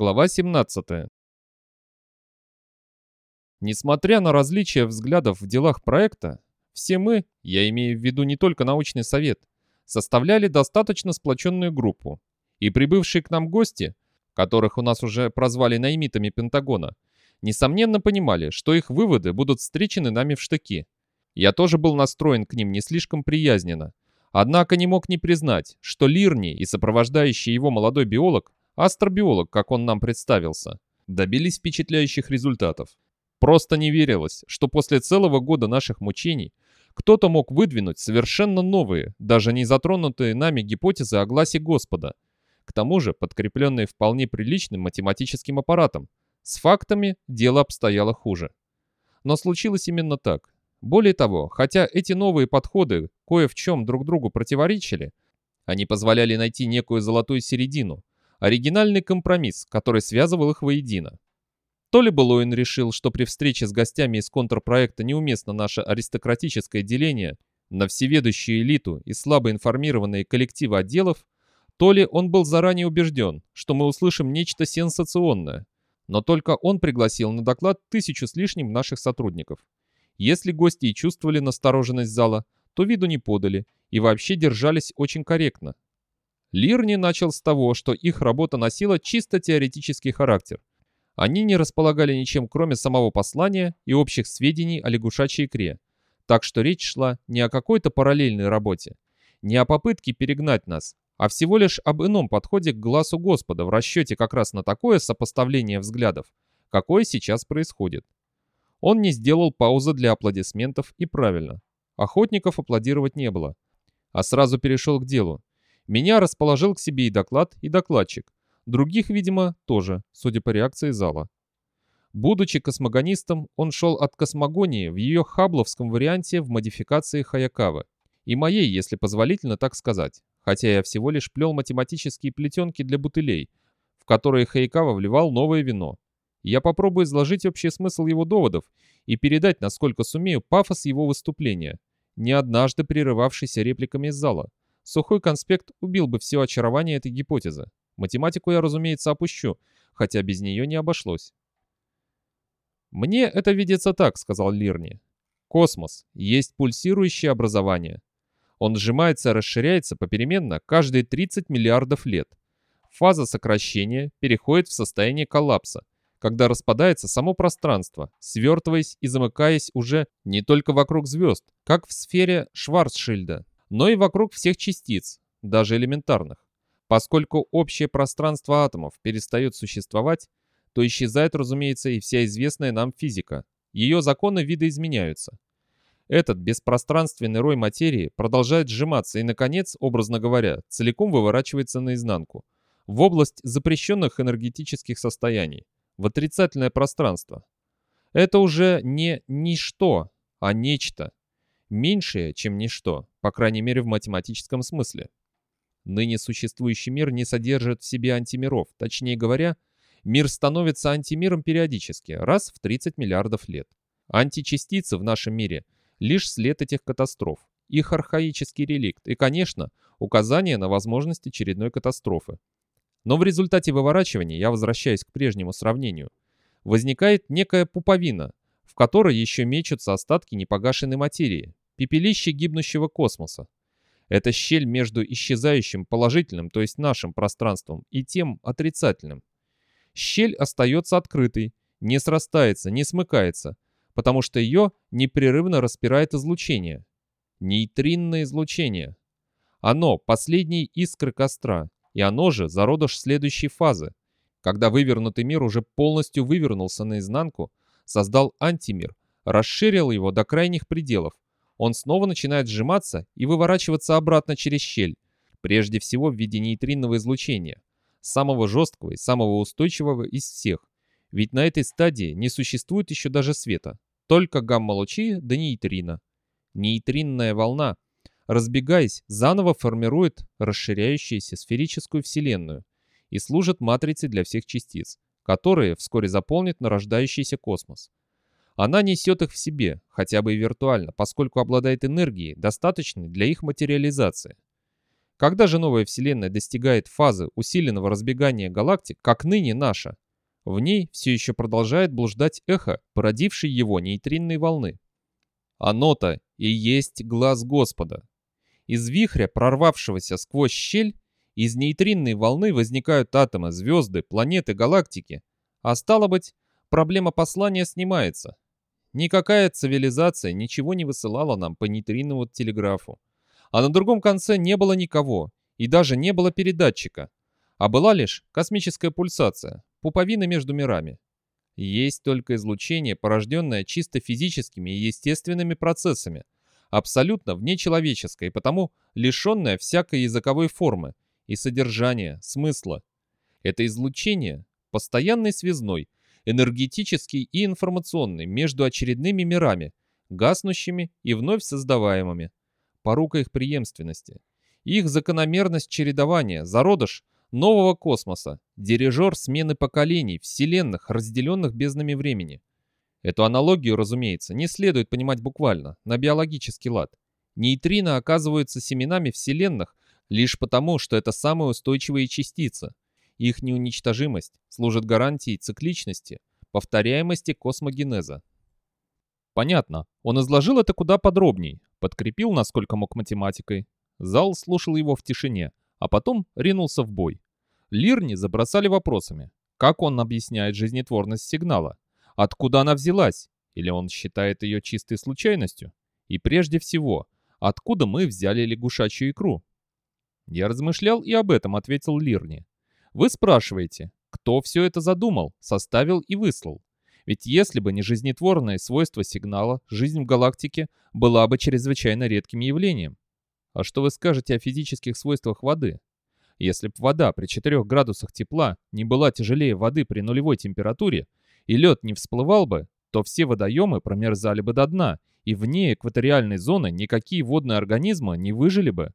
Глава 17. Несмотря на различия взглядов в делах проекта, все мы, я имею в виду не только научный совет, составляли достаточно сплоченную группу, и прибывшие к нам гости, которых у нас уже прозвали наймитами Пентагона, несомненно понимали, что их выводы будут встречены нами в штыки. Я тоже был настроен к ним не слишком приязненно, однако не мог не признать, что Лирни и сопровождающий его молодой биолог астробиолог, как он нам представился, добились впечатляющих результатов. Просто не верилось, что после целого года наших мучений кто-то мог выдвинуть совершенно новые, даже не затронутые нами гипотезы о гласе Господа, к тому же подкрепленные вполне приличным математическим аппаратом. С фактами дело обстояло хуже. Но случилось именно так. Более того, хотя эти новые подходы кое в чем друг другу противоречили, они позволяли найти некую золотую середину, оригинальный компромисс, который связывал их воедино. То ли Былоин решил, что при встрече с гостями из контрпроекта неуместно наше аристократическое деление на всеведущую элиту и слабо информированные коллективы отделов, то ли он был заранее убежден, что мы услышим нечто сенсационное, но только он пригласил на доклад тысячу с лишним наших сотрудников. Если гости и чувствовали настороженность зала, то виду не подали и вообще держались очень корректно, Лирни начал с того, что их работа носила чисто теоретический характер. Они не располагали ничем, кроме самого послания и общих сведений о лягушачьей икре. Так что речь шла не о какой-то параллельной работе, не о попытке перегнать нас, а всего лишь об ином подходе к глазу Господа в расчете как раз на такое сопоставление взглядов, какое сейчас происходит. Он не сделал паузы для аплодисментов и правильно. Охотников аплодировать не было, а сразу перешел к делу. Меня расположил к себе и доклад, и докладчик. Других, видимо, тоже, судя по реакции зала. Будучи космогонистом, он шел от космогонии в ее хабловском варианте в модификации Хаякавы. И моей, если позволительно так сказать. Хотя я всего лишь плел математические плетенки для бутылей, в которые Хаякава вливал новое вино. Я попробую изложить общий смысл его доводов и передать, насколько сумею, пафос его выступления, не однажды прерывавшийся репликами из зала. Сухой конспект убил бы все очарование этой гипотезы. Математику я, разумеется, опущу, хотя без нее не обошлось. «Мне это видится так», — сказал Лирни. «Космос есть пульсирующее образование. Он сжимается и расширяется попеременно каждые 30 миллиардов лет. Фаза сокращения переходит в состояние коллапса, когда распадается само пространство, свертываясь и замыкаясь уже не только вокруг звезд, как в сфере Шварцшильда, но и вокруг всех частиц, даже элементарных. Поскольку общее пространство атомов перестает существовать, то исчезает, разумеется, и вся известная нам физика. Ее законы видоизменяются. Этот беспространственный рой материи продолжает сжиматься и, наконец, образно говоря, целиком выворачивается наизнанку, в область запрещенных энергетических состояний, в отрицательное пространство. Это уже не ничто, а нечто, меньшее, чем ничто, по крайней мере в математическом смысле. Ныне существующий мир не содержит в себе антимиров, точнее говоря, мир становится антимиром периодически, раз в 30 миллиардов лет. Античастицы в нашем мире – лишь след этих катастроф, их архаический реликт и, конечно, указание на возможность очередной катастрофы. Но в результате выворачивания, я возвращаюсь к прежнему сравнению, возникает некая пуповина, в которой еще мечутся остатки непогашенной материи, пепелище гибнущего космоса. Это щель между исчезающим положительным, то есть нашим пространством, и тем отрицательным. Щель остается открытой, не срастается, не смыкается, потому что ее непрерывно распирает излучение. Нейтринное излучение. Оно – последние искры костра, и оно же зародыш следующей фазы, когда вывернутый мир уже полностью вывернулся наизнанку, создал антимир, расширил его до крайних пределов, он снова начинает сжиматься и выворачиваться обратно через щель, прежде всего в виде нейтринного излучения, самого жесткого и самого устойчивого из всех. Ведь на этой стадии не существует еще даже света, только гамма-лучи да нейтрино. Нейтринная волна, разбегаясь, заново формирует расширяющуюся сферическую Вселенную и служит матрицей для всех частиц, которые вскоре заполнят нарождающийся космос. Она несет их в себе, хотя бы и виртуально, поскольку обладает энергией, достаточной для их материализации. Когда же новая Вселенная достигает фазы усиленного разбегания галактик, как ныне наша, в ней все еще продолжает блуждать эхо, породившей его нейтринной волны. Оно-то и есть глаз Господа. Из вихря, прорвавшегося сквозь щель, из нейтринной волны возникают атомы, звезды, планеты, галактики. А стало быть, проблема послания снимается. Никакая цивилизация ничего не высылала нам по нейтриновому телеграфу. А на другом конце не было никого, и даже не было передатчика. А была лишь космическая пульсация, пуповина между мирами. Есть только излучение, порожденное чисто физическими и естественными процессами, абсолютно внечеловеческое и потому лишенное всякой языковой формы и содержания, смысла. Это излучение – постоянный связной, энергетический и информационный между очередными мирами, гаснущими и вновь создаваемыми. Порука их преемственности. Их закономерность чередования, зародыш нового космоса, дирижер смены поколений, вселенных, разделенных безднами времени. Эту аналогию, разумеется, не следует понимать буквально, на биологический лад. Нейтрино оказываются семенами вселенных лишь потому, что это самые устойчивые частицы. Их неуничтожимость служит гарантией цикличности, повторяемости космогенеза. Понятно, он изложил это куда подробней, подкрепил насколько мог математикой. Зал слушал его в тишине, а потом ринулся в бой. Лирни забросали вопросами. Как он объясняет жизнетворность сигнала? Откуда она взялась? Или он считает ее чистой случайностью? И прежде всего, откуда мы взяли лягушачью икру? Я размышлял и об этом ответил Лирни. Вы спрашиваете, кто все это задумал, составил и выслал? Ведь если бы не жизнетворное свойство сигнала, жизнь в галактике была бы чрезвычайно редким явлением. А что вы скажете о физических свойствах воды? Если б вода при 4 градусах тепла не была тяжелее воды при нулевой температуре, и лед не всплывал бы, то все водоемы промерзали бы до дна, и вне экваториальной зоны никакие водные организмы не выжили бы.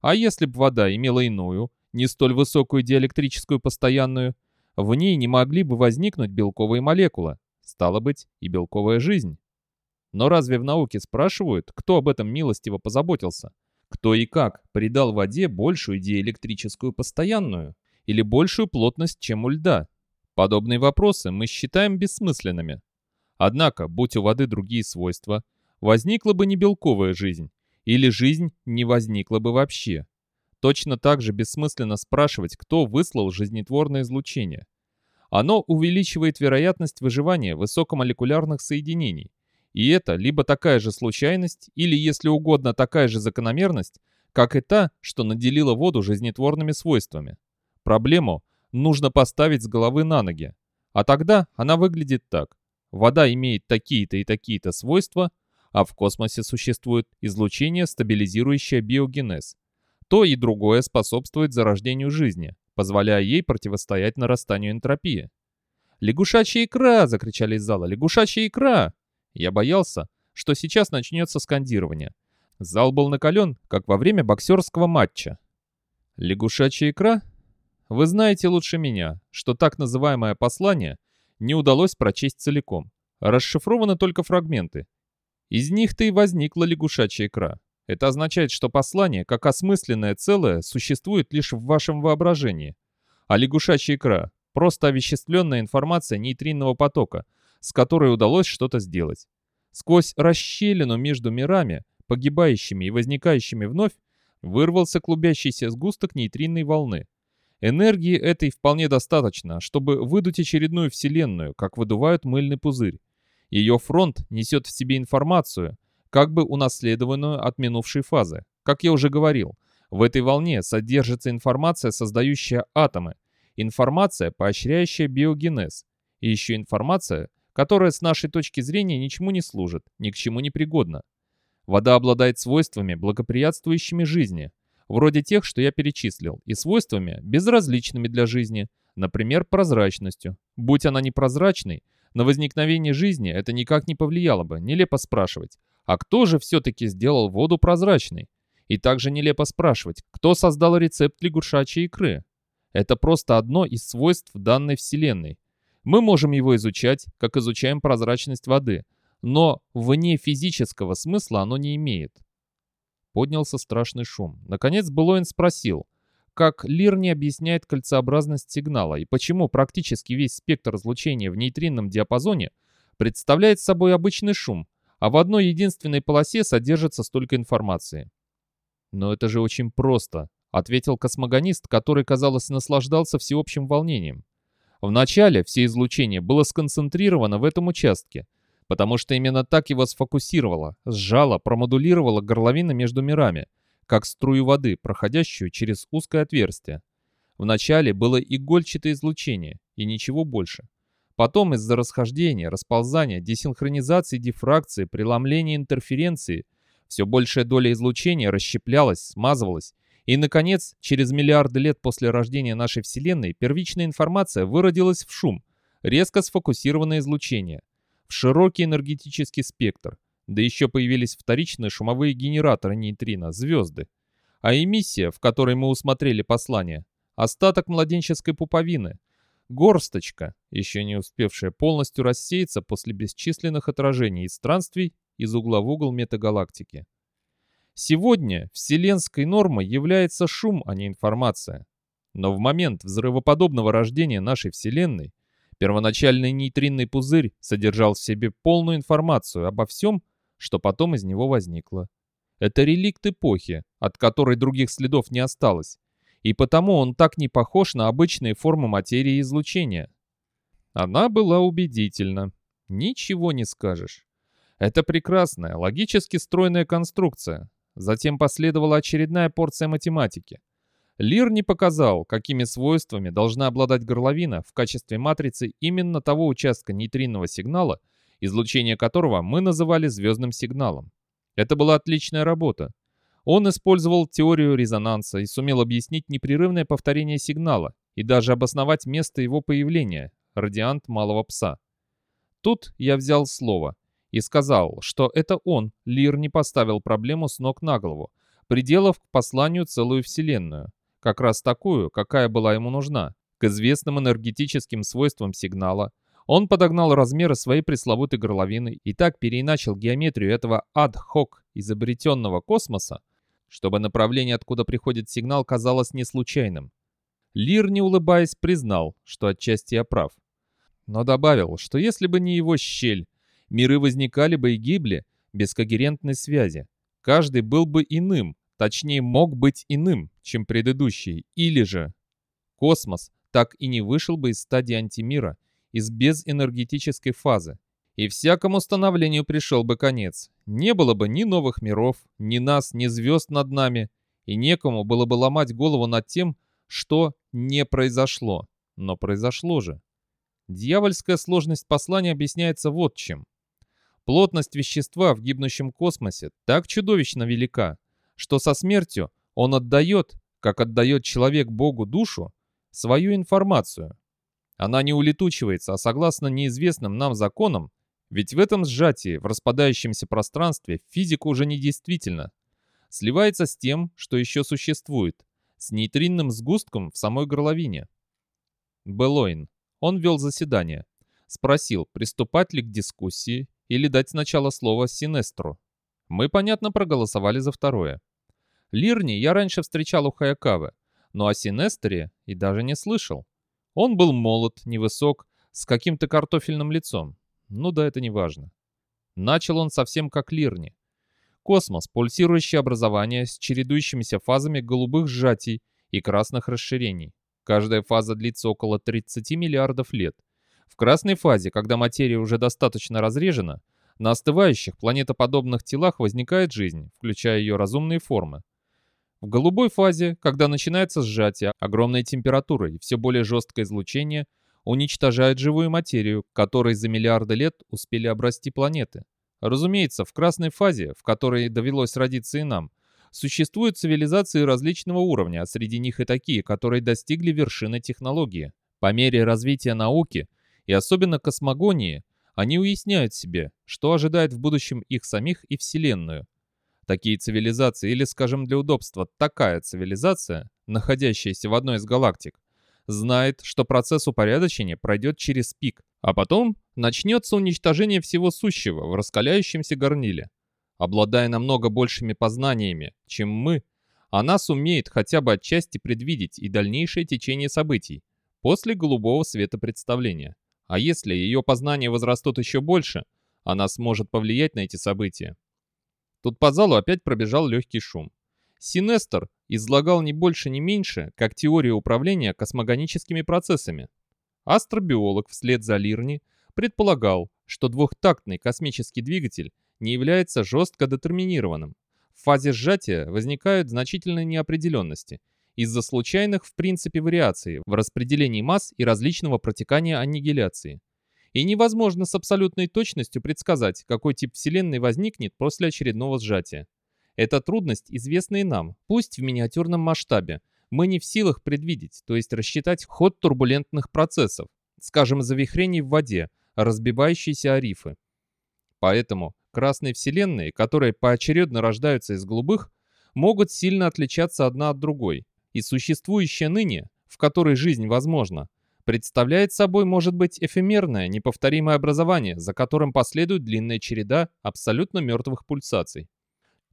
А если бы вода имела иную, не столь высокую диэлектрическую постоянную, в ней не могли бы возникнуть белковые молекулы, стало быть, и белковая жизнь. Но разве в науке спрашивают, кто об этом милостиво позаботился? Кто и как придал воде большую диэлектрическую постоянную или большую плотность, чем у льда? Подобные вопросы мы считаем бессмысленными. Однако, будь у воды другие свойства, возникла бы не белковая жизнь, или жизнь не возникла бы вообще. Точно так же бессмысленно спрашивать, кто выслал жизнетворное излучение. Оно увеличивает вероятность выживания высокомолекулярных соединений, и это либо такая же случайность, или, если угодно, такая же закономерность, как и та, что наделила воду жизнетворными свойствами. Проблему нужно поставить с головы на ноги. А тогда она выглядит так. Вода имеет такие-то и такие-то свойства, а в космосе существует излучение, стабилизирующее биогенез. То и другое способствует зарождению жизни, позволяя ей противостоять нарастанию энтропии. «Лягушачья икра!» — закричали из зала. «Лягушачья икра!» Я боялся, что сейчас начнется скандирование. Зал был накален, как во время боксерского матча. Лягушачья икра? Вы знаете лучше меня, что так называемое послание не удалось прочесть целиком. Расшифрованы только фрагменты. Из них-то и возникла лягушачья икра. Это означает, что послание, как осмысленное целое, существует лишь в вашем воображении. А лягушачья икра — просто овеществленная информация нейтринного потока — с которой удалось что-то сделать. Сквозь расщелину между мирами, погибающими и возникающими вновь, вырвался клубящийся сгусток нейтринной волны. Энергии этой вполне достаточно, чтобы выдуть очередную вселенную, как выдувают мыльный пузырь. Ее фронт несет в себе информацию, как бы унаследованную от минувшей фазы. Как я уже говорил, в этой волне содержится информация, создающая атомы, информация, поощряющая биогенез, и еще информация, которая с нашей точки зрения ничему не служит, ни к чему не пригодна. Вода обладает свойствами, благоприятствующими жизни, вроде тех, что я перечислил, и свойствами, безразличными для жизни, например, прозрачностью. Будь она непрозрачной, на возникновение жизни это никак не повлияло бы, нелепо спрашивать. А кто же все-таки сделал воду прозрачной? И также нелепо спрашивать, кто создал рецепт лягушачьей икры? Это просто одно из свойств данной вселенной, мы можем его изучать, как изучаем прозрачность воды, но вне физического смысла оно не имеет. Поднялся страшный шум. Наконец Блоин спросил, как Лир не объясняет кольцеобразность сигнала и почему практически весь спектр излучения в нейтринном диапазоне представляет собой обычный шум, а в одной единственной полосе содержится столько информации. «Но это же очень просто», — ответил космогонист, который, казалось, наслаждался всеобщим волнением. Вначале все излучение было сконцентрировано в этом участке, потому что именно так его сфокусировало, сжало, промодулировало горловина между мирами, как струю воды, проходящую через узкое отверстие. Вначале было игольчатое излучение, и ничего больше. Потом из-за расхождения, расползания, десинхронизации, дифракции, преломления интерференции все большая доля излучения расщеплялась, смазывалась, и, наконец, через миллиарды лет после рождения нашей Вселенной первичная информация выродилась в шум, резко сфокусированное излучение, в широкий энергетический спектр, да еще появились вторичные шумовые генераторы нейтрино, звезды. А эмиссия, в которой мы усмотрели послание, остаток младенческой пуповины, горсточка, еще не успевшая полностью рассеяться после бесчисленных отражений и странствий из угла в угол метагалактики. Сегодня вселенской нормой является шум, а не информация. Но в момент взрывоподобного рождения нашей Вселенной первоначальный нейтринный пузырь содержал в себе полную информацию обо всем, что потом из него возникло. Это реликт эпохи, от которой других следов не осталось, и потому он так не похож на обычные формы материи излучения. Она была убедительна. Ничего не скажешь. Это прекрасная, логически стройная конструкция. Затем последовала очередная порция математики. Лир не показал, какими свойствами должна обладать горловина в качестве матрицы именно того участка нейтринного сигнала, излучение которого мы называли звездным сигналом. Это была отличная работа. Он использовал теорию резонанса и сумел объяснить непрерывное повторение сигнала и даже обосновать место его появления – радиант малого пса. Тут я взял слово и сказал, что это он, Лир, не поставил проблему с ног на голову, приделав к посланию целую вселенную, как раз такую, какая была ему нужна, к известным энергетическим свойствам сигнала. Он подогнал размеры своей пресловутой горловины и так переиначил геометрию этого ад-хок изобретенного космоса, чтобы направление, откуда приходит сигнал, казалось не случайным. Лир, не улыбаясь, признал, что отчасти я прав. Но добавил, что если бы не его щель, Миры возникали бы и гибли без когерентной связи. Каждый был бы иным, точнее мог быть иным, чем предыдущий, или же космос так и не вышел бы из стадии антимира, из безэнергетической фазы. И всякому становлению пришел бы конец. Не было бы ни новых миров, ни нас, ни звезд над нами, и некому было бы ломать голову над тем, что не произошло. Но произошло же. Дьявольская сложность послания объясняется вот чем. Плотность вещества в гибнущем космосе так чудовищно велика, что со смертью он отдает, как отдает человек Богу душу, свою информацию. Она не улетучивается, а согласно неизвестным нам законам, ведь в этом сжатии, в распадающемся пространстве, физика уже не действительна. Сливается с тем, что еще существует, с нейтринным сгустком в самой горловине. Белоин. Он вел заседание. Спросил, приступать ли к дискуссии или дать сначала слово Синестру. Мы, понятно, проголосовали за второе. Лирни я раньше встречал у Хаякавы, но о Синестре и даже не слышал. Он был молод, невысок, с каким-то картофельным лицом. Ну да, это не важно. Начал он совсем как Лирни. Космос, пульсирующее образование с чередующимися фазами голубых сжатий и красных расширений. Каждая фаза длится около 30 миллиардов лет – в красной фазе, когда материя уже достаточно разрежена, на остывающих планетоподобных телах возникает жизнь, включая ее разумные формы. В голубой фазе, когда начинается сжатие, огромная температура и все более жесткое излучение уничтожает живую материю, которой за миллиарды лет успели обрасти планеты. Разумеется, в красной фазе, в которой довелось родиться и нам, существуют цивилизации различного уровня, а среди них и такие, которые достигли вершины технологии. По мере развития науки – и особенно космогонии, они уясняют себе, что ожидает в будущем их самих и Вселенную. Такие цивилизации, или, скажем для удобства, такая цивилизация, находящаяся в одной из галактик, знает, что процесс упорядочения пройдет через пик, а потом начнется уничтожение всего сущего в раскаляющемся горниле. Обладая намного большими познаниями, чем мы, она сумеет хотя бы отчасти предвидеть и дальнейшее течение событий после голубого света представления. А если ее познания возрастут еще больше, она сможет повлиять на эти события. Тут по залу опять пробежал легкий шум. Синестер излагал не больше, не меньше, как теорию управления космогоническими процессами. Астробиолог вслед за Лирни предполагал, что двухтактный космический двигатель не является жестко детерминированным. В фазе сжатия возникают значительные неопределенности из-за случайных в принципе вариаций в распределении масс и различного протекания аннигиляции. И невозможно с абсолютной точностью предсказать, какой тип Вселенной возникнет после очередного сжатия. Эта трудность известна и нам, пусть в миниатюрном масштабе. Мы не в силах предвидеть, то есть рассчитать ход турбулентных процессов, скажем, завихрений в воде, разбивающиеся о рифы. Поэтому красные вселенные, которые поочередно рождаются из голубых, могут сильно отличаться одна от другой. И существующая ныне, в которой жизнь возможна, представляет собой, может быть, эфемерное, неповторимое образование, за которым последует длинная череда абсолютно мертвых пульсаций.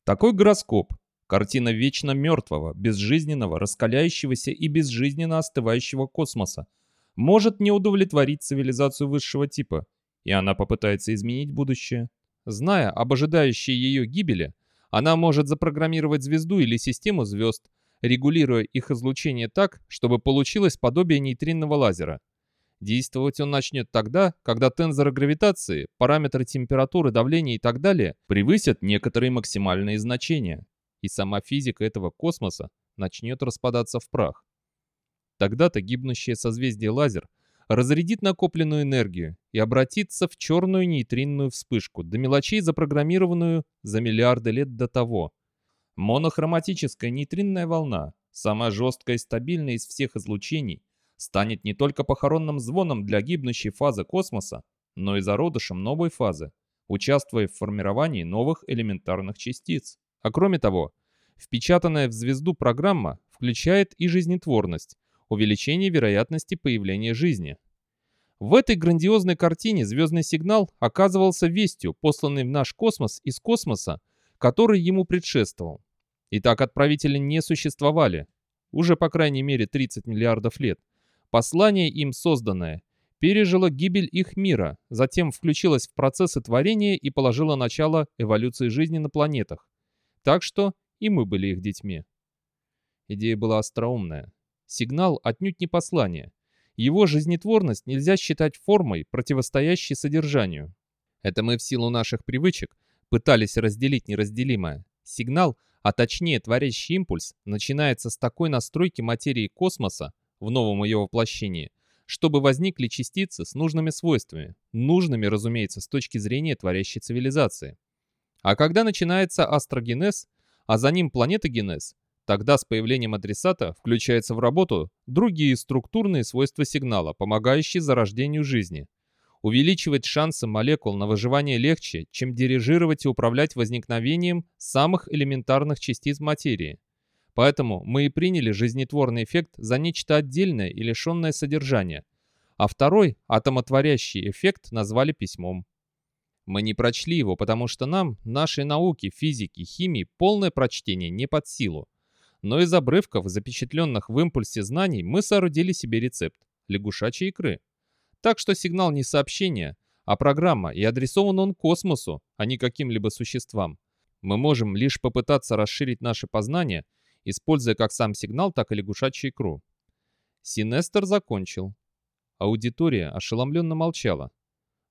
Такой гороскоп – картина вечно мертвого, безжизненного, раскаляющегося и безжизненно остывающего космоса – может не удовлетворить цивилизацию высшего типа, и она попытается изменить будущее. Зная об ожидающей ее гибели, она может запрограммировать звезду или систему звезд, регулируя их излучение так, чтобы получилось подобие нейтринного лазера. Действовать он начнет тогда, когда тензоры гравитации, параметры температуры, давления и так далее превысят некоторые максимальные значения, и сама физика этого космоса начнет распадаться в прах. Тогда-то гибнущее созвездие лазер разрядит накопленную энергию и обратится в черную нейтринную вспышку, до мелочей запрограммированную за миллиарды лет до того. Монохроматическая нейтринная волна, самая жесткая и стабильная из всех излучений, станет не только похоронным звоном для гибнущей фазы космоса, но и зародышем новой фазы, участвуя в формировании новых элементарных частиц. А кроме того, впечатанная в звезду программа включает и жизнетворность, увеличение вероятности появления жизни. В этой грандиозной картине звездный сигнал оказывался вестью, посланной в наш космос из космоса, который ему предшествовал. Итак, отправители не существовали, уже по крайней мере 30 миллиардов лет. Послание им созданное пережило гибель их мира, затем включилось в процессы творения и положило начало эволюции жизни на планетах. Так что и мы были их детьми. Идея была остроумная. Сигнал отнюдь не послание. Его жизнетворность нельзя считать формой, противостоящей содержанию. Это мы в силу наших привычек пытались разделить неразделимое. Сигнал, а точнее творящий импульс, начинается с такой настройки материи космоса в новом ее воплощении, чтобы возникли частицы с нужными свойствами, нужными, разумеется, с точки зрения творящей цивилизации. А когда начинается астрогенез, а за ним планетогенез, Тогда с появлением адресата включаются в работу другие структурные свойства сигнала, помогающие зарождению жизни. Увеличивать шансы молекул на выживание легче, чем дирижировать и управлять возникновением самых элементарных частиц материи. Поэтому мы и приняли жизнетворный эффект за нечто отдельное и лишенное содержания, а второй, атомотворящий эффект, назвали письмом. Мы не прочли его, потому что нам, нашей науке, физике, химии, полное прочтение не под силу но из обрывков, запечатленных в импульсе знаний, мы соорудили себе рецепт – лягушачьей икры. Так что сигнал не сообщение, а программа, и адресован он космосу, а не каким-либо существам. Мы можем лишь попытаться расширить наше познание, используя как сам сигнал, так и лягушачью икру. Синестер закончил. Аудитория ошеломленно молчала.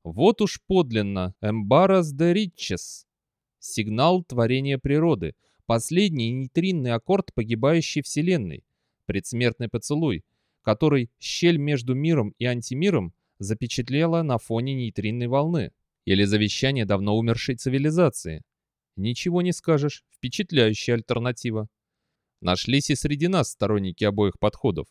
Вот уж подлинно «Эмбарас де Ричес» — сигнал творения природы — Последний нейтринный аккорд погибающей Вселенной, предсмертный поцелуй, который щель между миром и антимиром запечатлела на фоне нейтринной волны, или завещание давно умершей цивилизации. Ничего не скажешь, впечатляющая альтернатива. Нашлись и среди нас сторонники обоих подходов.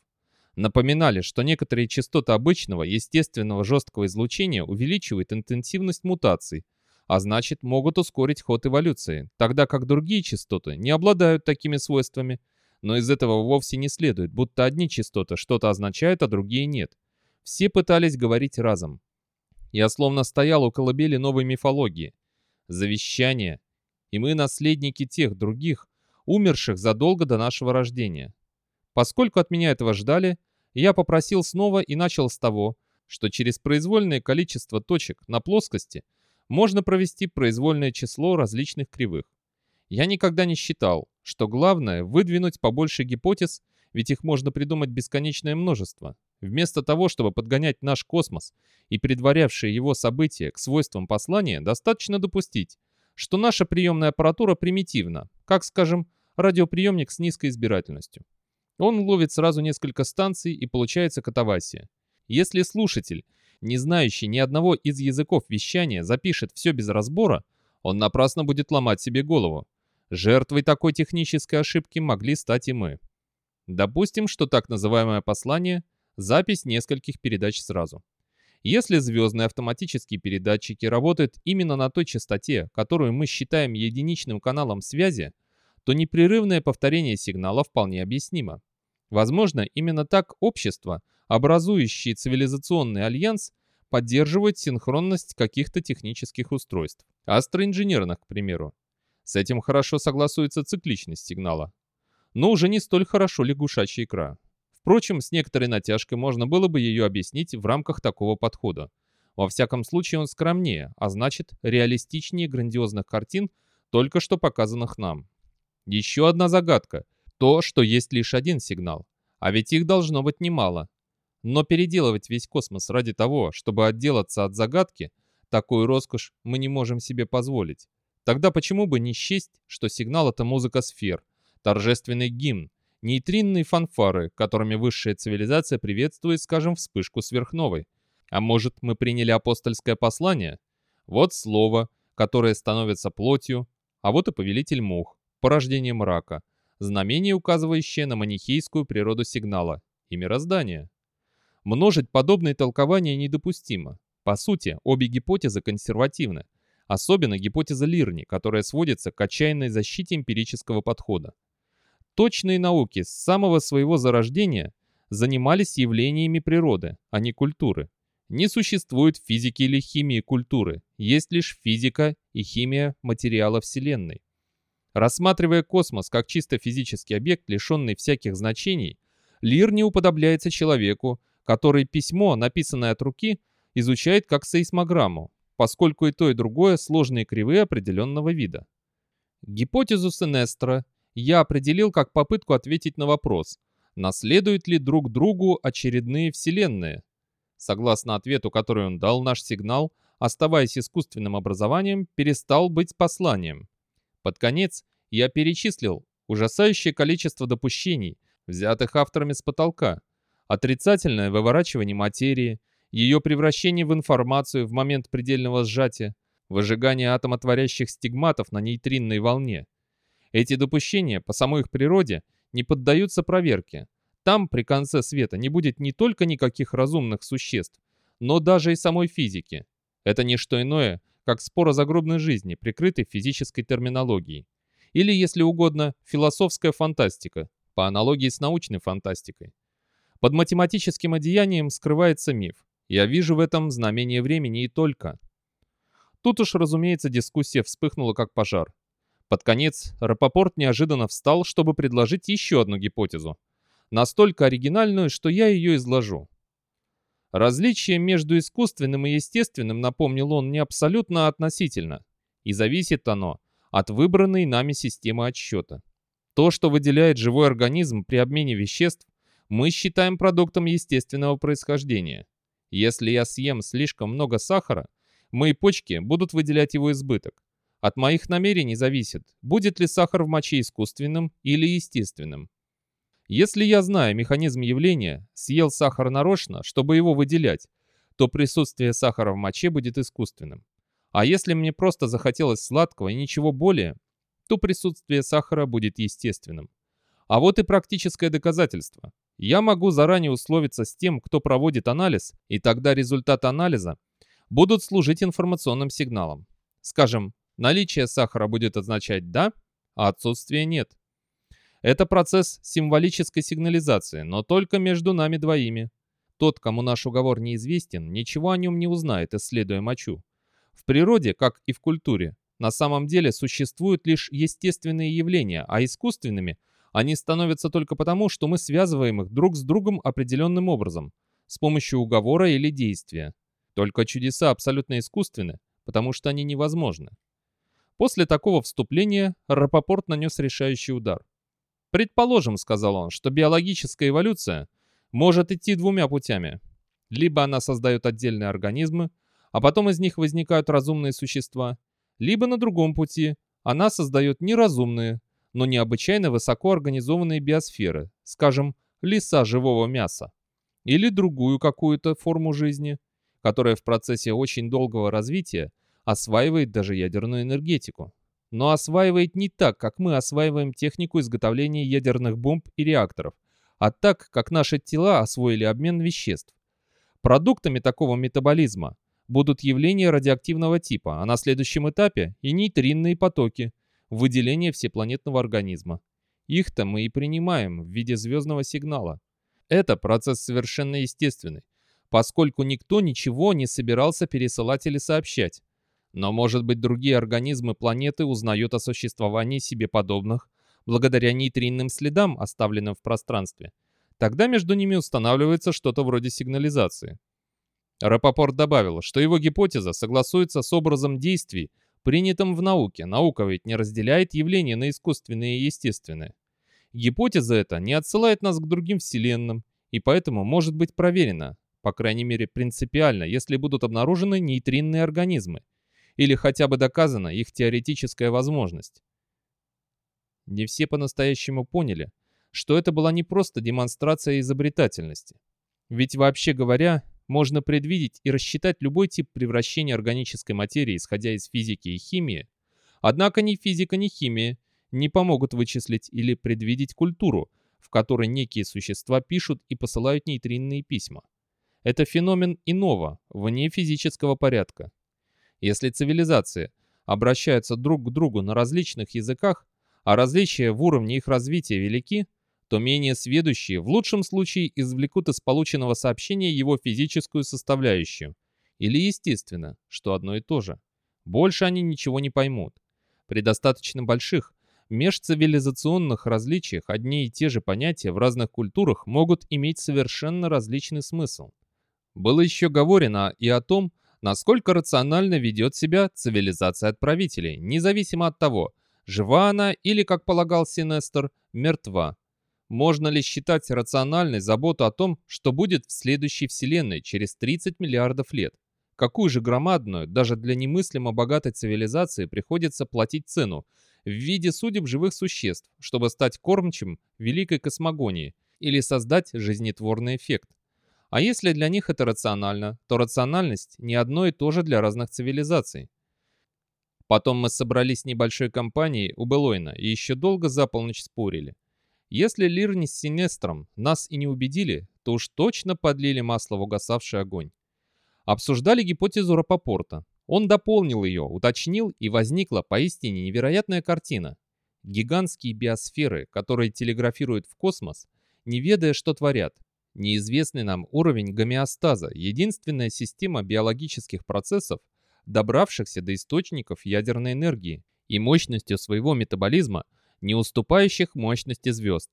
Напоминали, что некоторые частоты обычного, естественного жесткого излучения увеличивают интенсивность мутаций, а значит могут ускорить ход эволюции, тогда как другие частоты не обладают такими свойствами. Но из этого вовсе не следует, будто одни частоты что-то означают, а другие нет. Все пытались говорить разом. Я словно стоял у колыбели новой мифологии. Завещание и мы наследники тех других, умерших задолго до нашего рождения. Поскольку от меня этого ждали, я попросил снова и начал с того, что через произвольное количество точек на плоскости можно провести произвольное число различных кривых. Я никогда не считал, что главное выдвинуть побольше гипотез, ведь их можно придумать бесконечное множество. Вместо того, чтобы подгонять наш космос и предварявшие его события к свойствам послания, достаточно допустить, что наша приемная аппаратура примитивна, как, скажем, радиоприемник с низкой избирательностью. Он ловит сразу несколько станций и получается катавасия. Если слушатель, не знающий ни одного из языков вещания, запишет все без разбора, он напрасно будет ломать себе голову. Жертвой такой технической ошибки могли стать и мы. Допустим, что так называемое послание – запись нескольких передач сразу. Если звездные автоматические передатчики работают именно на той частоте, которую мы считаем единичным каналом связи, то непрерывное повторение сигнала вполне объяснимо. Возможно, именно так общество, образующее цивилизационный альянс, поддерживает синхронность каких-то технических устройств, астроинженерных, к примеру. С этим хорошо согласуется цикличность сигнала. Но уже не столь хорошо лягушачья икра. Впрочем, с некоторой натяжкой можно было бы ее объяснить в рамках такого подхода. Во всяком случае, он скромнее, а значит, реалистичнее грандиозных картин, только что показанных нам. Еще одна загадка. То, что есть лишь один сигнал. А ведь их должно быть немало. Но переделывать весь космос ради того, чтобы отделаться от загадки, такую роскошь мы не можем себе позволить. Тогда почему бы не счесть, что сигнал — это музыка сфер, торжественный гимн, нейтринные фанфары, которыми высшая цивилизация приветствует, скажем, вспышку сверхновой. А может, мы приняли апостольское послание? Вот слово, которое становится плотью, а вот и повелитель мух, порождение мрака, знамение, указывающее на манихейскую природу сигнала и мироздания. Множить подобные толкования недопустимо. По сути, обе гипотезы консервативны. Особенно гипотеза Лирни, которая сводится к отчаянной защите эмпирического подхода. Точные науки с самого своего зарождения занимались явлениями природы, а не культуры. Не существует физики или химии культуры, есть лишь физика и химия материала Вселенной. Рассматривая космос как чисто физический объект, лишенный всяких значений, Лирни уподобляется человеку, который письмо, написанное от руки, изучает как сейсмограмму, поскольку и то, и другое сложные кривые определенного вида. Гипотезу Сенестра я определил как попытку ответить на вопрос, наследуют ли друг другу очередные вселенные. Согласно ответу, который он дал, наш сигнал, оставаясь искусственным образованием, перестал быть посланием. Под конец я перечислил ужасающее количество допущений, взятых авторами с потолка, отрицательное выворачивание материи, ее превращение в информацию в момент предельного сжатия, выжигание атомотворящих стигматов на нейтринной волне. Эти допущения, по самой их природе, не поддаются проверке. Там, при конце света, не будет не только никаких разумных существ, но даже и самой физики. Это не что иное, как спор о загробной жизни, прикрытой физической терминологией. Или, если угодно, философская фантастика, по аналогии с научной фантастикой. Под математическим одеянием скрывается миф. Я вижу в этом знамение времени и только. Тут уж, разумеется, дискуссия вспыхнула как пожар. Под конец Рапопорт неожиданно встал, чтобы предложить еще одну гипотезу. Настолько оригинальную, что я ее изложу. Различие между искусственным и естественным, напомнил он, не абсолютно относительно. И зависит оно от выбранной нами системы отсчета. То, что выделяет живой организм при обмене веществ, мы считаем продуктом естественного происхождения. Если я съем слишком много сахара, мои почки будут выделять его избыток. От моих намерений зависит, будет ли сахар в моче искусственным или естественным. Если я знаю механизм явления, съел сахар нарочно, чтобы его выделять, то присутствие сахара в моче будет искусственным. А если мне просто захотелось сладкого и ничего более, то присутствие сахара будет естественным. А вот и практическое доказательство. Я могу заранее условиться с тем, кто проводит анализ, и тогда результаты анализа будут служить информационным сигналом. Скажем, наличие сахара будет означать «да», а отсутствие «нет». Это процесс символической сигнализации, но только между нами двоими. Тот, кому наш уговор неизвестен, ничего о нем не узнает, исследуя мочу. В природе, как и в культуре, на самом деле существуют лишь естественные явления, а искусственными они становятся только потому, что мы связываем их друг с другом определенным образом, с помощью уговора или действия. Только чудеса абсолютно искусственны, потому что они невозможны. После такого вступления Рапопорт нанес решающий удар. «Предположим, — сказал он, — что биологическая эволюция может идти двумя путями. Либо она создает отдельные организмы, а потом из них возникают разумные существа, либо на другом пути она создает неразумные, но необычайно высоко организованные биосферы, скажем, леса живого мяса, или другую какую-то форму жизни, которая в процессе очень долгого развития осваивает даже ядерную энергетику. Но осваивает не так, как мы осваиваем технику изготовления ядерных бомб и реакторов, а так, как наши тела освоили обмен веществ. Продуктами такого метаболизма будут явления радиоактивного типа, а на следующем этапе и нейтринные потоки, выделение всепланетного организма. Их-то мы и принимаем в виде звездного сигнала. Это процесс совершенно естественный, поскольку никто ничего не собирался пересылать или сообщать. Но, может быть, другие организмы планеты узнают о существовании себе подобных благодаря нейтринным следам, оставленным в пространстве. Тогда между ними устанавливается что-то вроде сигнализации. Рапопорт добавил, что его гипотеза согласуется с образом действий, принятым в науке. Наука ведь не разделяет явления на искусственные и естественные. Гипотеза эта не отсылает нас к другим вселенным, и поэтому может быть проверена, по крайней мере принципиально, если будут обнаружены нейтринные организмы, или хотя бы доказана их теоретическая возможность. Не все по-настоящему поняли, что это была не просто демонстрация изобретательности. Ведь вообще говоря, можно предвидеть и рассчитать любой тип превращения органической материи, исходя из физики и химии. Однако ни физика, ни химия не помогут вычислить или предвидеть культуру, в которой некие существа пишут и посылают нейтринные письма. Это феномен иного, вне физического порядка. Если цивилизации обращаются друг к другу на различных языках, а различия в уровне их развития велики, то менее сведущие в лучшем случае извлекут из полученного сообщения его физическую составляющую. Или естественно, что одно и то же. Больше они ничего не поймут. При достаточно больших, межцивилизационных различиях одни и те же понятия в разных культурах могут иметь совершенно различный смысл. Было еще говорено и о том, насколько рационально ведет себя цивилизация отправителей, независимо от того, жива она или, как полагал Синестер, мертва. Можно ли считать рациональной заботу о том, что будет в следующей Вселенной через 30 миллиардов лет? Какую же громадную, даже для немыслимо богатой цивилизации приходится платить цену в виде судеб живых существ, чтобы стать кормчим великой космогонии или создать жизнетворный эффект? А если для них это рационально, то рациональность не одно и то же для разных цивилизаций. Потом мы собрались небольшой компанией у Белойна и еще долго за полночь спорили. Если Лирни с Синестром нас и не убедили, то уж точно подлили масло в угасавший огонь. Обсуждали гипотезу Рапопорта. Он дополнил ее, уточнил, и возникла поистине невероятная картина. Гигантские биосферы, которые телеграфируют в космос, не ведая, что творят. Неизвестный нам уровень гомеостаза, единственная система биологических процессов, добравшихся до источников ядерной энергии и мощностью своего метаболизма – не уступающих мощности звезд.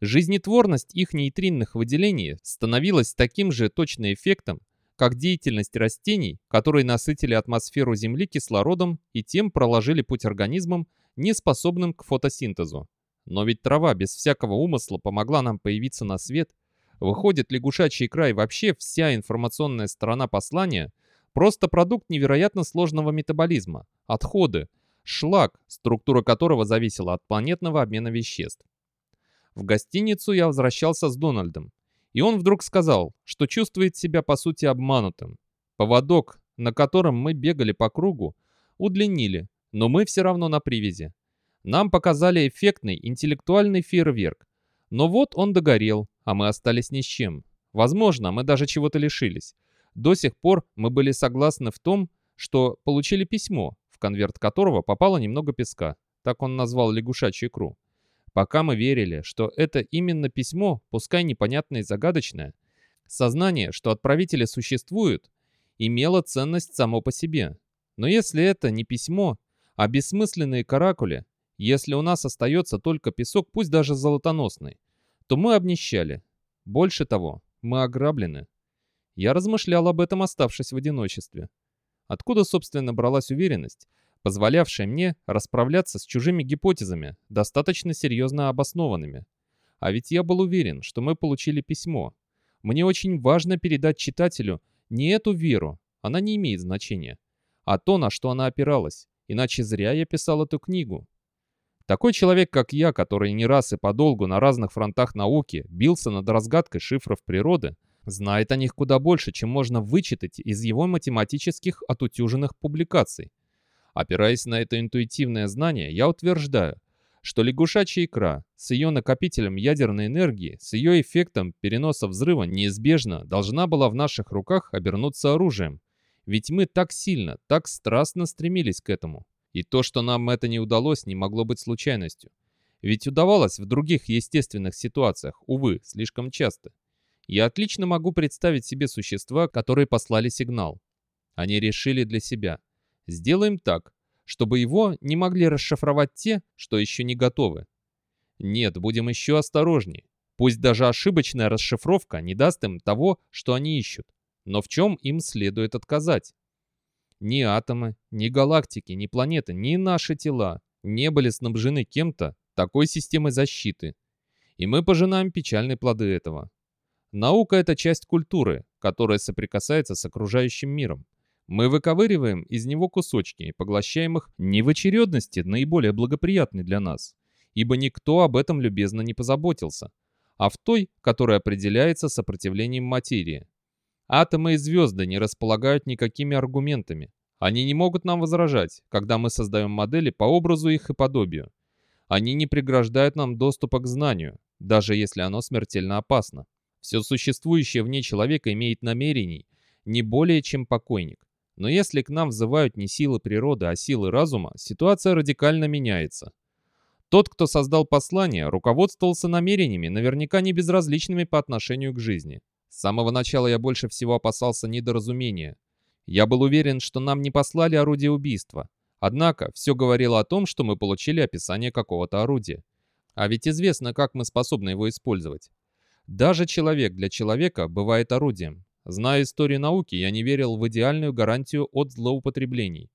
Жизнетворность их нейтринных выделений становилась таким же точным эффектом, как деятельность растений, которые насытили атмосферу Земли кислородом и тем проложили путь организмам, не способным к фотосинтезу. Но ведь трава без всякого умысла помогла нам появиться на свет. Выходит, лягушачий край вообще вся информационная сторона послания – просто продукт невероятно сложного метаболизма, отходы, шлак, структура которого зависела от планетного обмена веществ. В гостиницу я возвращался с Дональдом, и он вдруг сказал, что чувствует себя по сути обманутым. Поводок, на котором мы бегали по кругу, удлинили, но мы все равно на привязи. Нам показали эффектный интеллектуальный фейерверк. Но вот он догорел, а мы остались ни с чем. Возможно, мы даже чего-то лишились. До сих пор мы были согласны в том, что получили письмо, в конверт которого попало немного песка. Так он назвал лягушачью икру. Пока мы верили, что это именно письмо, пускай непонятное и загадочное, сознание, что отправители существуют, имело ценность само по себе. Но если это не письмо, А бессмысленные каракули, если у нас остается только песок, пусть даже золотоносный, то мы обнищали. Больше того, мы ограблены. Я размышлял об этом, оставшись в одиночестве. Откуда, собственно, бралась уверенность, позволявшая мне расправляться с чужими гипотезами, достаточно серьезно обоснованными? А ведь я был уверен, что мы получили письмо. Мне очень важно передать читателю не эту веру, она не имеет значения, а то, на что она опиралась, иначе зря я писал эту книгу. Такой человек, как я, который не раз и подолгу на разных фронтах науки бился над разгадкой шифров природы, знает о них куда больше, чем можно вычитать из его математических отутюженных публикаций. Опираясь на это интуитивное знание, я утверждаю, что лягушачья икра с ее накопителем ядерной энергии, с ее эффектом переноса взрыва неизбежно должна была в наших руках обернуться оружием. Ведь мы так сильно, так страстно стремились к этому. И то, что нам это не удалось, не могло быть случайностью. Ведь удавалось в других естественных ситуациях, увы, слишком часто. Я отлично могу представить себе существа, которые послали сигнал. Они решили для себя. Сделаем так, чтобы его не могли расшифровать те, что еще не готовы. Нет, будем еще осторожнее. Пусть даже ошибочная расшифровка не даст им того, что они ищут. Но в чем им следует отказать? Ни атомы, ни галактики, ни планеты, ни наши тела не были снабжены кем-то такой системой защиты. И мы пожинаем печальные плоды этого. Наука — это часть культуры, которая соприкасается с окружающим миром. Мы выковыриваем из него кусочки и поглощаем их не в очередности наиболее благоприятной для нас, ибо никто об этом любезно не позаботился, а в той, которая определяется сопротивлением материи. Атомы и звезды не располагают никакими аргументами. Они не могут нам возражать, когда мы создаем модели по образу их и подобию. Они не преграждают нам доступа к знанию, даже если оно смертельно опасно. Все существующее вне человека имеет намерений не более чем покойник. Но если к нам взывают не силы природы, а силы разума, ситуация радикально меняется. Тот, кто создал послание, руководствовался намерениями, наверняка не безразличными по отношению к жизни. С самого начала я больше всего опасался недоразумения. Я был уверен, что нам не послали орудие убийства. Однако, все говорило о том, что мы получили описание какого-то орудия. А ведь известно, как мы способны его использовать. Даже человек для человека бывает орудием. Зная историю науки, я не верил в идеальную гарантию от злоупотреблений.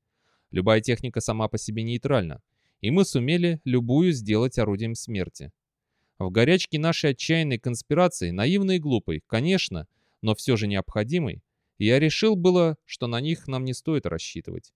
Любая техника сама по себе нейтральна, и мы сумели любую сделать орудием смерти. В горячке нашей отчаянной конспирации, наивной и глупой, конечно, но все же необходимой, я решил было, что на них нам не стоит рассчитывать.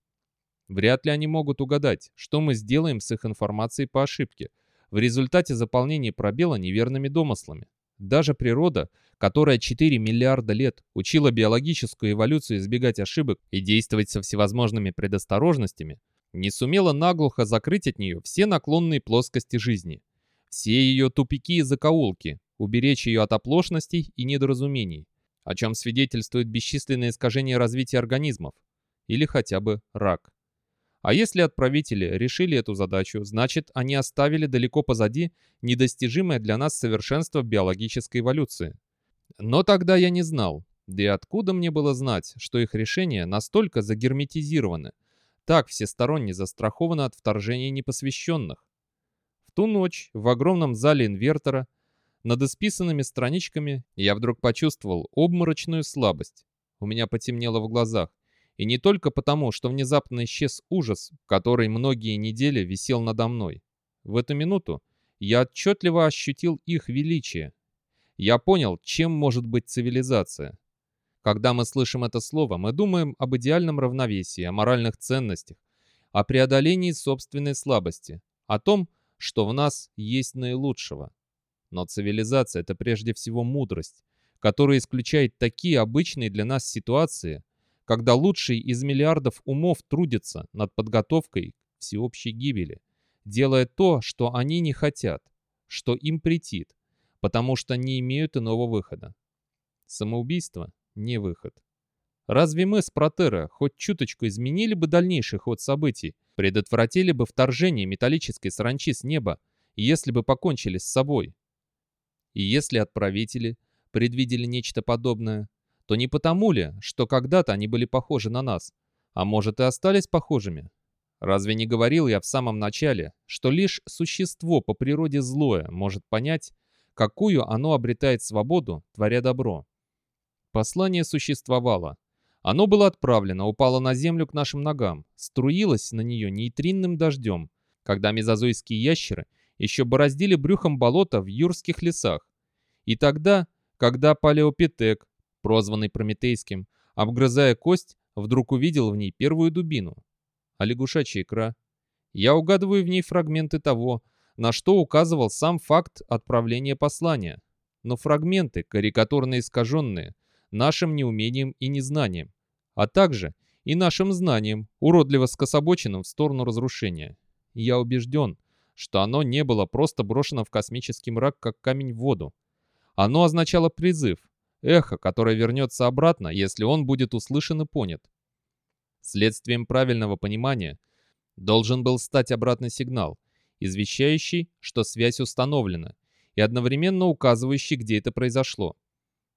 Вряд ли они могут угадать, что мы сделаем с их информацией по ошибке, в результате заполнения пробела неверными домыслами. Даже природа, которая 4 миллиарда лет учила биологическую эволюцию избегать ошибок и действовать со всевозможными предосторожностями, не сумела наглухо закрыть от нее все наклонные плоскости жизни, все ее тупики и закоулки, уберечь ее от оплошностей и недоразумений, о чем свидетельствует бесчисленное искажение развития организмов, или хотя бы рак. А если отправители решили эту задачу, значит, они оставили далеко позади недостижимое для нас совершенство биологической эволюции. Но тогда я не знал, да и откуда мне было знать, что их решения настолько загерметизированы, так всесторонне застрахованы от вторжения непосвященных. Ту ночь в огромном зале инвертора над исписанными страничками я вдруг почувствовал обморочную слабость. У меня потемнело в глазах. И не только потому, что внезапно исчез ужас, который многие недели висел надо мной. В эту минуту я отчетливо ощутил их величие. Я понял, чем может быть цивилизация. Когда мы слышим это слово, мы думаем об идеальном равновесии, о моральных ценностях, о преодолении собственной слабости, о том, что в нас есть наилучшего. Но цивилизация — это прежде всего мудрость, которая исключает такие обычные для нас ситуации, когда лучший из миллиардов умов трудится над подготовкой к всеобщей гибели, делая то, что они не хотят, что им претит, потому что не имеют иного выхода. Самоубийство — не выход. Разве мы с Протера хоть чуточку изменили бы дальнейший ход событий, предотвратили бы вторжение металлической саранчи с неба, если бы покончили с собой? И если отправители предвидели нечто подобное, то не потому ли, что когда-то они были похожи на нас, а может и остались похожими? Разве не говорил я в самом начале, что лишь существо по природе злое может понять, какую оно обретает свободу, творя добро? Послание существовало. Оно было отправлено, упало на землю к нашим ногам, струилось на нее нейтринным дождем, когда мезозойские ящеры еще бороздили брюхом болота в юрских лесах. И тогда, когда палеопитек, прозванный Прометейским, обгрызая кость, вдруг увидел в ней первую дубину. А лягушачья икра? Я угадываю в ней фрагменты того, на что указывал сам факт отправления послания. Но фрагменты, карикатурно искаженные, нашим неумением и незнанием, а также и нашим знанием, уродливо скособоченным в сторону разрушения. Я убежден, что оно не было просто брошено в космический мрак, как камень в воду. Оно означало призыв, эхо, которое вернется обратно, если он будет услышан и понят. Следствием правильного понимания должен был стать обратный сигнал, извещающий, что связь установлена, и одновременно указывающий, где это произошло.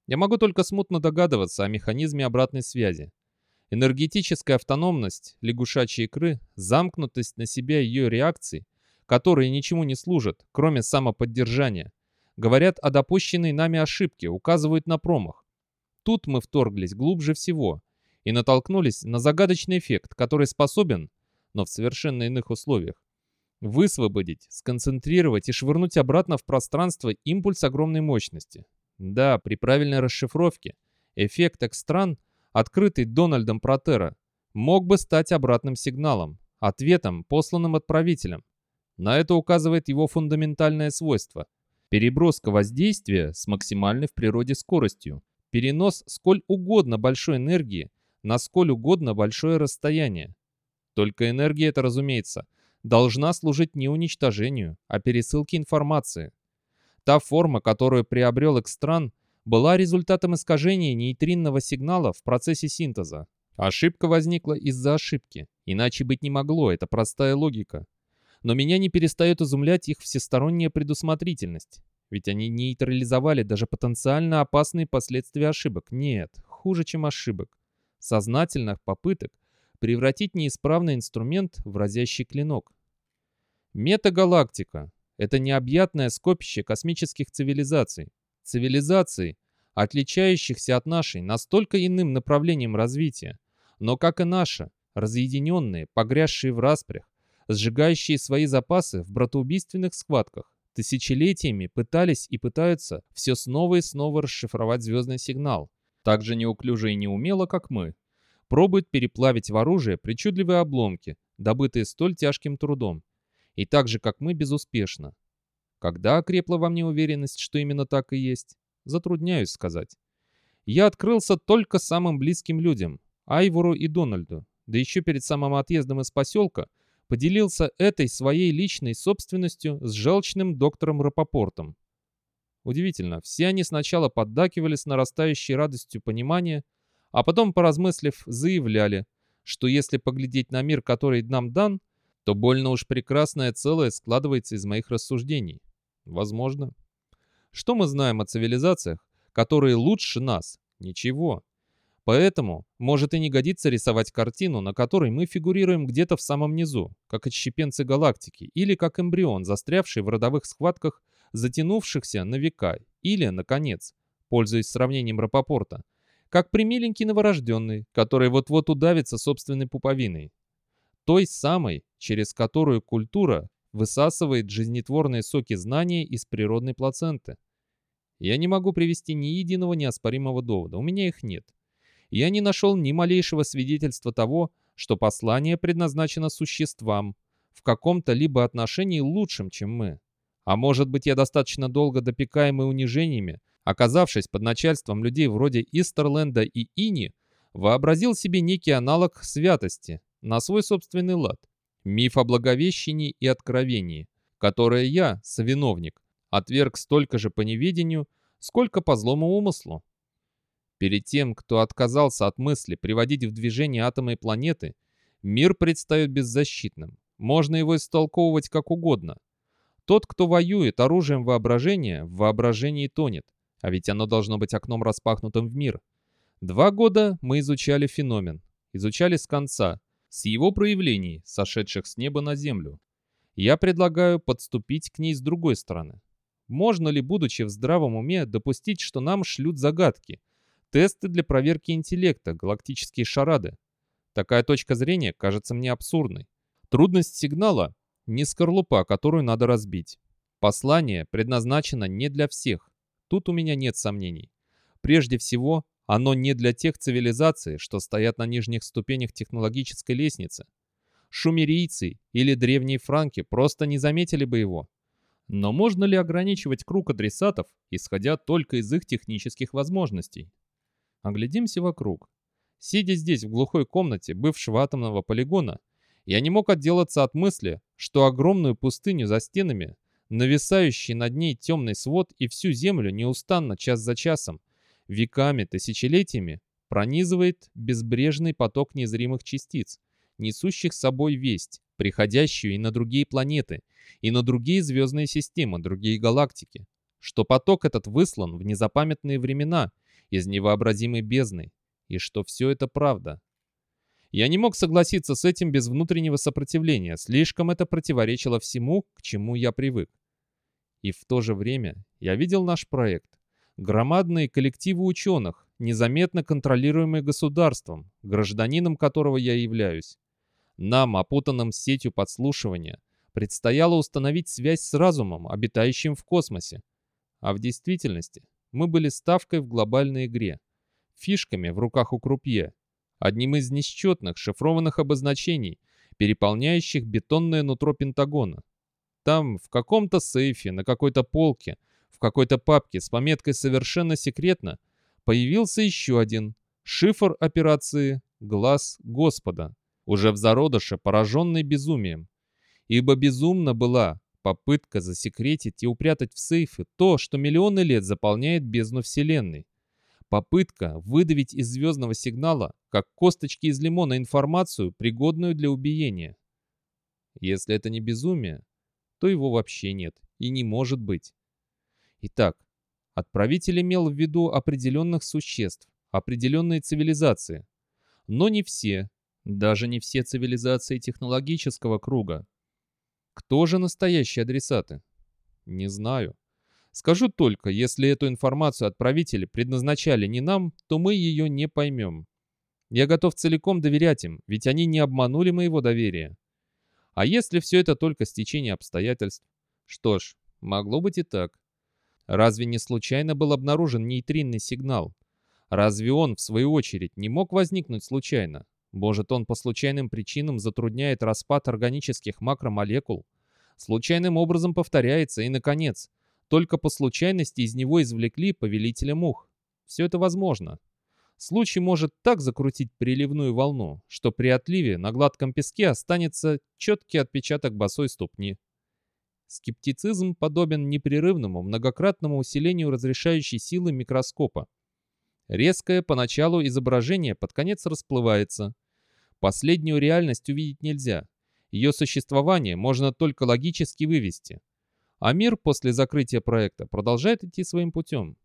Я могу только смутно догадываться о механизме обратной связи. Энергетическая автономность лягушачьей икры, замкнутость на себя ее реакций, которые ничему не служат, кроме самоподдержания, говорят о допущенной нами ошибке, указывают на промах. Тут мы вторглись глубже всего и натолкнулись на загадочный эффект, который способен, но в совершенно иных условиях, высвободить, сконцентрировать и швырнуть обратно в пространство импульс огромной мощности. Да, при правильной расшифровке эффект экстран, открытый Дональдом Протера, мог бы стать обратным сигналом, ответом, посланным отправителем. На это указывает его фундаментальное свойство – Переброска воздействия с максимальной в природе скоростью. Перенос сколь угодно большой энергии на сколь угодно большое расстояние. Только энергия эта, разумеется, должна служить не уничтожению, а пересылке информации. Та форма, которую приобрел экстран, была результатом искажения нейтринного сигнала в процессе синтеза. Ошибка возникла из-за ошибки, иначе быть не могло, это простая логика но меня не перестает изумлять их всесторонняя предусмотрительность. Ведь они нейтрализовали даже потенциально опасные последствия ошибок. Нет, хуже, чем ошибок. Сознательных попыток превратить неисправный инструмент в разящий клинок. Метагалактика — это необъятное скопище космических цивилизаций. Цивилизаций, отличающихся от нашей настолько иным направлением развития, но, как и наша, разъединенные, погрязшие в распрях, сжигающие свои запасы в братоубийственных схватках, тысячелетиями пытались и пытаются все снова и снова расшифровать звездный сигнал, так же неуклюже и неумело, как мы. Пробуют переплавить в оружие причудливые обломки, добытые столь тяжким трудом. И так же, как мы, безуспешно. Когда окрепла во мне уверенность, что именно так и есть? Затрудняюсь сказать. Я открылся только самым близким людям, Айвору и Дональду, да еще перед самым отъездом из поселка – поделился этой своей личной собственностью с желчным доктором Рапопортом. Удивительно, все они сначала поддакивали с нарастающей радостью понимания, а потом, поразмыслив, заявляли, что если поглядеть на мир, который нам дан, то больно уж прекрасное целое складывается из моих рассуждений. Возможно. Что мы знаем о цивилизациях, которые лучше нас? Ничего. Поэтому может и не годится рисовать картину, на которой мы фигурируем где-то в самом низу, как отщепенцы галактики, или как эмбрион, застрявший в родовых схватках, затянувшихся на века, или, наконец, пользуясь сравнением Рапопорта, как примиленький новорожденный, который вот-вот удавится собственной пуповиной. Той самой, через которую культура высасывает жизнетворные соки знания из природной плаценты. Я не могу привести ни единого неоспоримого довода, у меня их нет я не нашел ни малейшего свидетельства того, что послание предназначено существам, в каком-то либо отношении лучшим, чем мы. А может быть, я достаточно долго допекаемый унижениями, оказавшись под начальством людей вроде Истерленда и Ини, вообразил себе некий аналог святости на свой собственный лад. Миф о Благовещении и Откровении, которое я, совиновник, отверг столько же по неведению, сколько по злому умыслу. Перед тем, кто отказался от мысли приводить в движение атомы планеты, мир предстает беззащитным. Можно его истолковывать как угодно. Тот, кто воюет оружием воображения, в воображении тонет. А ведь оно должно быть окном распахнутым в мир. Два года мы изучали феномен. Изучали с конца. С его проявлений, сошедших с неба на землю. Я предлагаю подступить к ней с другой стороны. Можно ли, будучи в здравом уме, допустить, что нам шлют загадки, тесты для проверки интеллекта, галактические шарады? Такая точка зрения кажется мне абсурдной. Трудность сигнала – не скорлупа, которую надо разбить. Послание предназначено не для всех. Тут у меня нет сомнений. Прежде всего, оно не для тех цивилизаций, что стоят на нижних ступенях технологической лестницы. Шумерийцы или древние франки просто не заметили бы его. Но можно ли ограничивать круг адресатов, исходя только из их технических возможностей? Оглядимся вокруг. Сидя здесь, в глухой комнате бывшего атомного полигона, я не мог отделаться от мысли, что огромную пустыню за стенами, нависающий над ней темный свод и всю землю неустанно час за часом, веками, тысячелетиями, пронизывает безбрежный поток незримых частиц, несущих с собой весть, приходящую и на другие планеты, и на другие звездные системы, другие галактики, что поток этот выслан в незапамятные времена из невообразимой бездны, и что все это правда. Я не мог согласиться с этим без внутреннего сопротивления, слишком это противоречило всему, к чему я привык. И в то же время я видел наш проект. Громадные коллективы ученых, незаметно контролируемые государством, гражданином которого я являюсь. Нам, опутанным сетью подслушивания, предстояло установить связь с разумом, обитающим в космосе. А в действительности мы были ставкой в глобальной игре, фишками в руках у крупье, одним из несчетных шифрованных обозначений, переполняющих бетонное нутро Пентагона. Там, в каком-то сейфе, на какой-то полке, в какой-то папке с пометкой «Совершенно секретно» появился еще один шифр операции «Глаз Господа», уже в зародыше, пораженный безумием. Ибо безумна была попытка засекретить и упрятать в сейфы то, что миллионы лет заполняет бездну Вселенной. Попытка выдавить из звездного сигнала, как косточки из лимона, информацию, пригодную для убиения. Если это не безумие, то его вообще нет и не может быть. Итак, отправитель имел в виду определенных существ, определенные цивилизации. Но не все, даже не все цивилизации технологического круга. Кто же настоящие адресаты? Не знаю. Скажу только, если эту информацию отправители предназначали не нам, то мы ее не поймем. Я готов целиком доверять им, ведь они не обманули моего доверия. А если все это только стечение обстоятельств? Что ж, могло быть и так. Разве не случайно был обнаружен нейтринный сигнал? Разве он, в свою очередь, не мог возникнуть случайно? Может, он по случайным причинам затрудняет распад органических макромолекул? Случайным образом повторяется, и, наконец, только по случайности из него извлекли повелителя мух. Все это возможно. Случай может так закрутить приливную волну, что при отливе на гладком песке останется четкий отпечаток босой ступни. Скептицизм подобен непрерывному многократному усилению разрешающей силы микроскопа. Резкое поначалу изображение под конец расплывается. Последнюю реальность увидеть нельзя. Ее существование можно только логически вывести. А мир после закрытия проекта продолжает идти своим путем.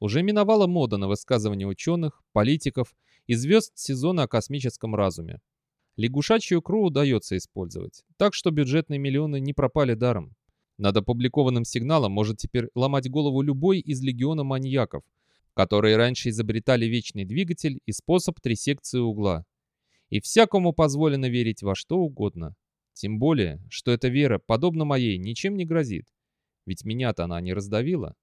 Уже миновала мода на высказывания ученых, политиков и звезд сезона о космическом разуме. Лягушачью икру удается использовать, так что бюджетные миллионы не пропали даром. Над опубликованным сигналом может теперь ломать голову любой из легиона маньяков, которые раньше изобретали вечный двигатель и способ трисекции угла. И всякому позволено верить во что угодно. Тем более, что эта вера, подобно моей, ничем не грозит. Ведь меня-то она не раздавила.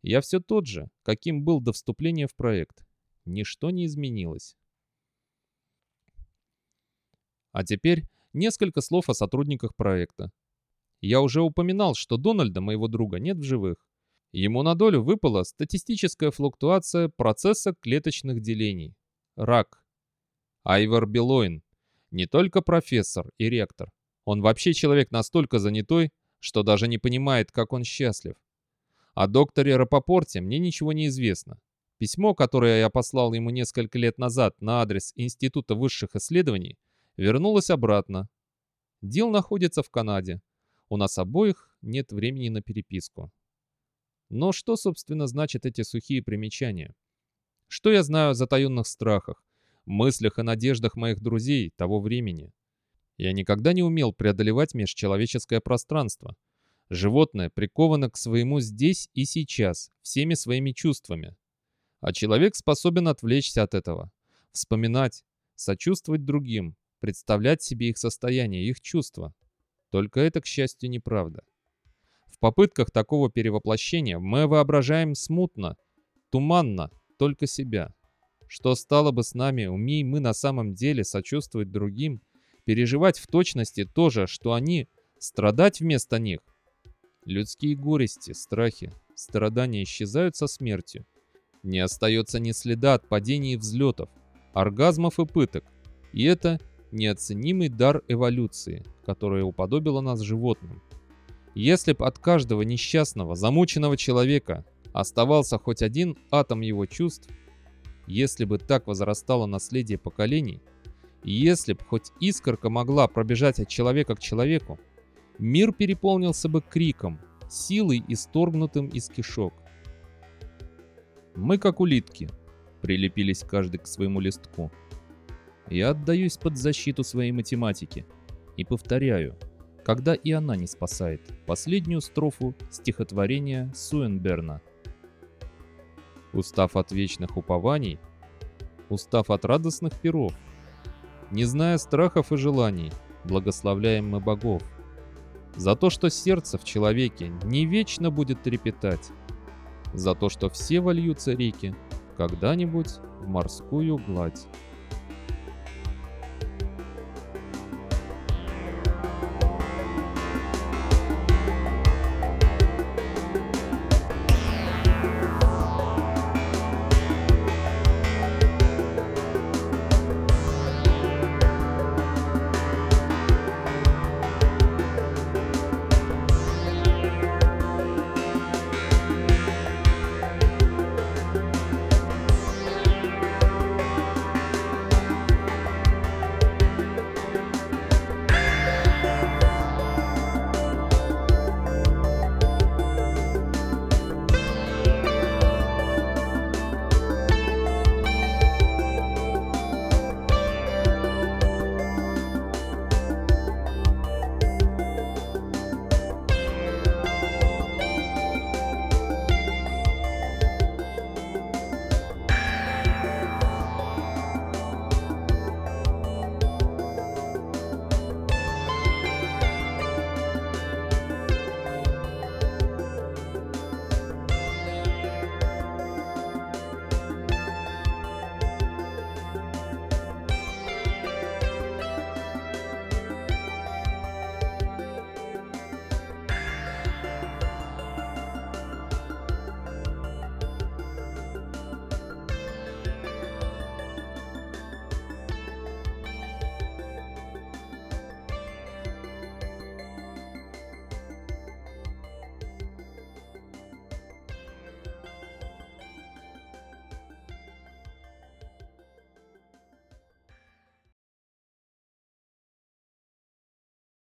Я все тот же, каким был до вступления в проект. Ничто не изменилось. А теперь несколько слов о сотрудниках проекта. Я уже упоминал, что Дональда, моего друга, нет в живых. Ему на долю выпала статистическая флуктуация процесса клеточных делений. Рак. Айвар Белоин. Не только профессор и ректор. Он вообще человек настолько занятой, что даже не понимает, как он счастлив. О докторе Рапопорте мне ничего не известно. Письмо, которое я послал ему несколько лет назад на адрес Института высших исследований, вернулось обратно. Дил находится в Канаде. У нас обоих нет времени на переписку. Но что, собственно, значат эти сухие примечания? Что я знаю о затаенных страхах, мыслях и надеждах моих друзей того времени. Я никогда не умел преодолевать межчеловеческое пространство. Животное приковано к своему здесь и сейчас, всеми своими чувствами. А человек способен отвлечься от этого, вспоминать, сочувствовать другим, представлять себе их состояние, их чувства. Только это, к счастью, неправда. В попытках такого перевоплощения мы воображаем смутно, туманно только себя. Что стало бы с нами, умей мы на самом деле сочувствовать другим, переживать в точности то же, что они, страдать вместо них? Людские горести, страхи, страдания исчезают со смертью. Не остается ни следа от падений и взлетов, оргазмов и пыток. И это неоценимый дар эволюции, которая уподобила нас животным. Если б от каждого несчастного, замученного человека оставался хоть один атом его чувств, если бы так возрастало наследие поколений, если б хоть искорка могла пробежать от человека к человеку, мир переполнился бы криком, силой исторгнутым из кишок. Мы как улитки, прилепились каждый к своему листку. Я отдаюсь под защиту своей математики и повторяю, когда и она не спасает, последнюю строфу стихотворения Суэнберна. Устав от вечных упований, устав от радостных перов, не зная страхов и желаний, благословляем мы богов. За то, что сердце в человеке не вечно будет трепетать, за то, что все вольются реки когда-нибудь в морскую гладь.